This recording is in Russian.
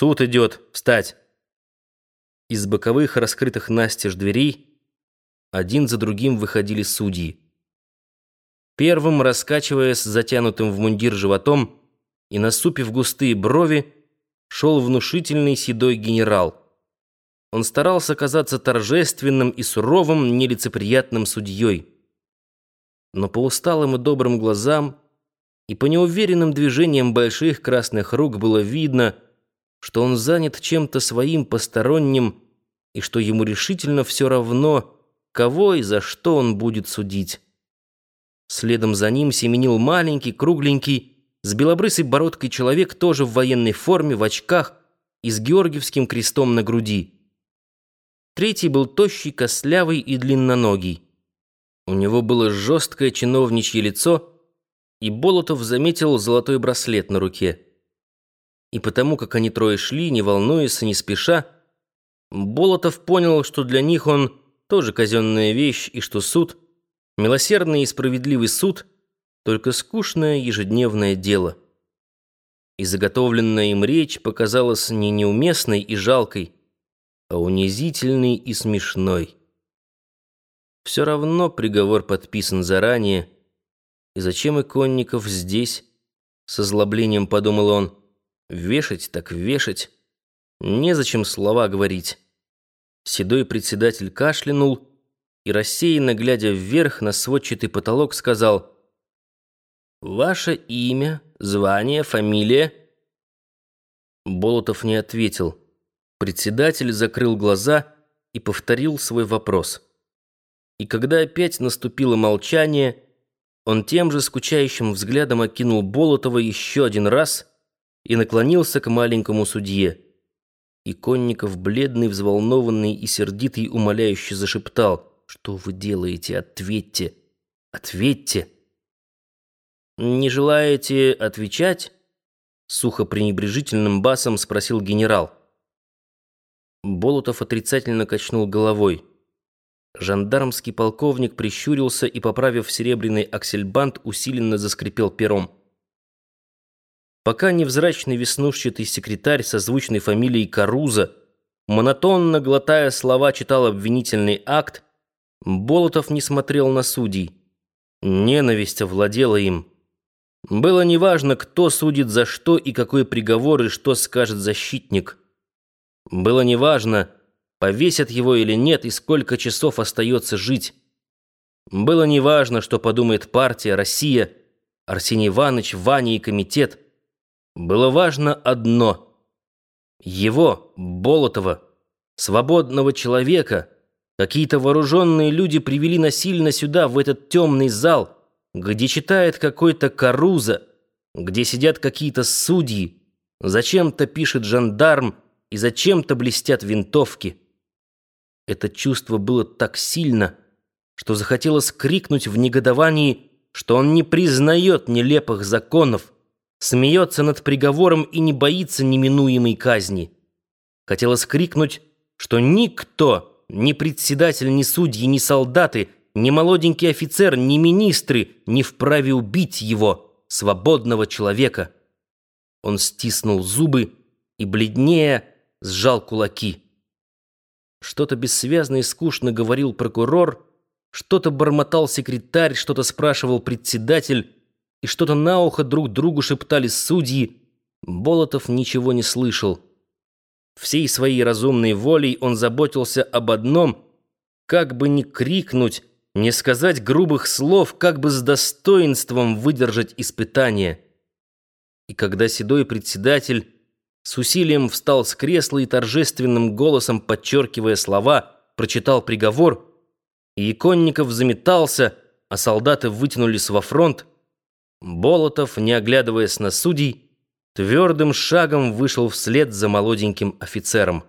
Суд идет. Встать!» Из боковых, раскрытых настежь дверей, один за другим выходили судьи. Первым, раскачиваясь затянутым в мундир животом и насупив густые брови, шел внушительный седой генерал. Он старался казаться торжественным и суровым, нелицеприятным судьей. Но по усталым и добрым глазам и по неуверенным движениям больших красных рук было видно, что он занят чем-то своим посторонним и что ему решительно все равно, кого и за что он будет судить. Следом за ним семенил маленький, кругленький, с белобрысой бородкой человек, тоже в военной форме, в очках и с георгиевским крестом на груди. Третий был тощий, костлявый и длинноногий. У него было жесткое чиновничье лицо, и Болотов заметил золотой браслет на руке. И потому, как они трое шли, не волнуясь и не спеша, Болотов понял, что для них он тоже казенная вещь, и что суд, милосердный и справедливый суд, только скучное ежедневное дело. И заготовленная им речь показалась не неуместной и жалкой, а унизительной и смешной. Все равно приговор подписан заранее, и зачем Иконников здесь? С озлоблением подумал он. Вешать так вешать. Незачем слова говорить. Седой председатель кашлянул и, рассеянно глядя вверх на сводчатый потолок, сказал «Ваше имя, звание, фамилия?» Болотов не ответил. Председатель закрыл глаза и повторил свой вопрос. И когда опять наступило молчание, он тем же скучающим взглядом окинул Болотова еще один раз и наклонился к маленькому судье. И Конников, бледный, взволнованный и сердитый, умоляюще зашептал. «Что вы делаете? Ответьте! Ответьте!» «Не желаете отвечать?» Сухо пренебрежительным басом спросил генерал. Болотов отрицательно качнул головой. Жандармский полковник прищурился и, поправив серебряный аксельбант, усиленно заскрипел пером. Пока невзрачный веснушчатый секретарь со звучной фамилией Каруза, монотонно глотая слова, читал обвинительный акт, Болотов не смотрел на судей. Ненависть овладела им. Было неважно, кто судит за что и какой приговор и что скажет защитник. Было неважно, повесят его или нет и сколько часов остается жить. Было неважно, что подумает партия, Россия, Арсений Иванович, Ваня и комитет – было важно одно. Его, Болотова, свободного человека, какие-то вооруженные люди привели насильно сюда, в этот темный зал, где читает какой-то Каруза, где сидят какие-то судьи, зачем-то пишет жандарм и зачем-то блестят винтовки. Это чувство было так сильно, что захотелось крикнуть в негодовании, что он не признает нелепых законов, смеется над приговором и не боится неминуемой казни. Хотелось крикнуть, что никто, ни председатель, ни судьи, ни солдаты, ни молоденький офицер, ни министры не вправе убить его, свободного человека. Он стиснул зубы и, бледнее, сжал кулаки. Что-то бессвязно и скучно говорил прокурор, что-то бормотал секретарь, что-то спрашивал председатель, и что-то на ухо друг другу шептали судьи, Болотов ничего не слышал. Всей своей разумной волей он заботился об одном, как бы не крикнуть, не сказать грубых слов, как бы с достоинством выдержать испытание. И когда седой председатель с усилием встал с кресла и торжественным голосом, подчеркивая слова, прочитал приговор, и Иконников заметался, а солдаты вытянулись во фронт, Болотов, не оглядываясь на судей, твердым шагом вышел вслед за молоденьким офицером.